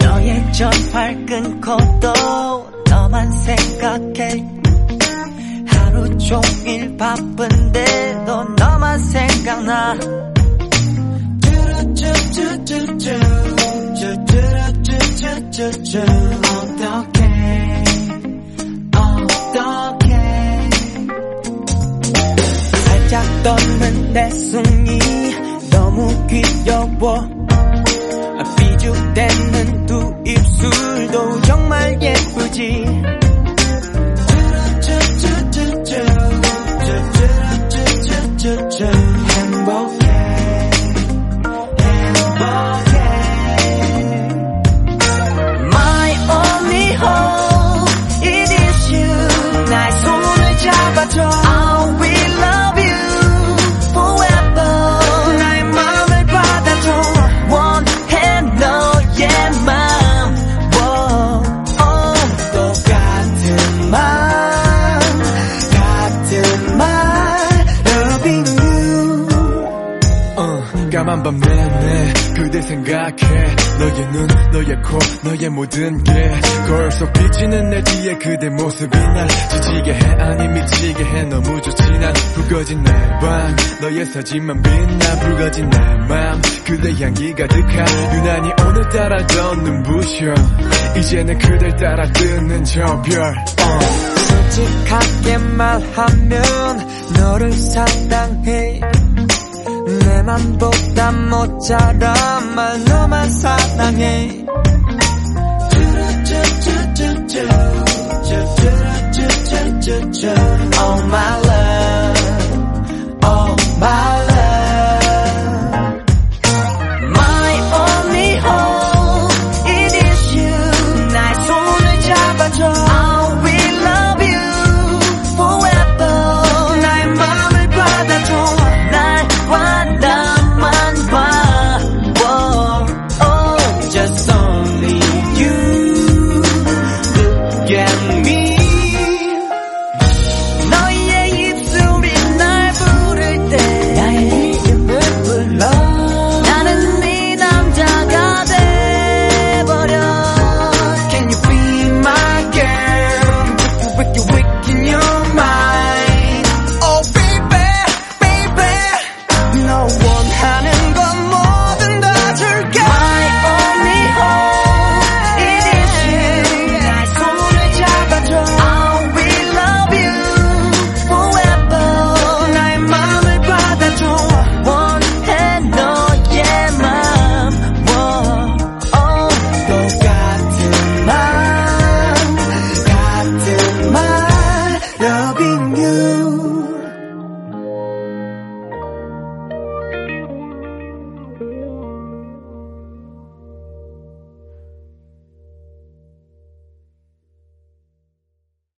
너의 전화를 끊고도 너만 생각해. 하루 종일 바쁜데도 너만 생각나. 어떡해 떠는 내 숨이 너무 귀여워 까만 밤 내내 그대 생각해. 너의 눈 너의 코 너의 모든 게. 거울 속 비치는 내 뒤에 그대 모습이 날 지치게 해. 아니 미치게 해. 너무 좋지 난 붉어진 내 방 너의 사진만 빛나 붉어진 내맘. 그대 향기 가득한 유난히 오늘따라 더 눈부셔. 이제는 그댈 따라 뜨는 저별. 어. 솔직하게 말하면 너를 사랑해 내 맘보다 모자라만 너만 사랑해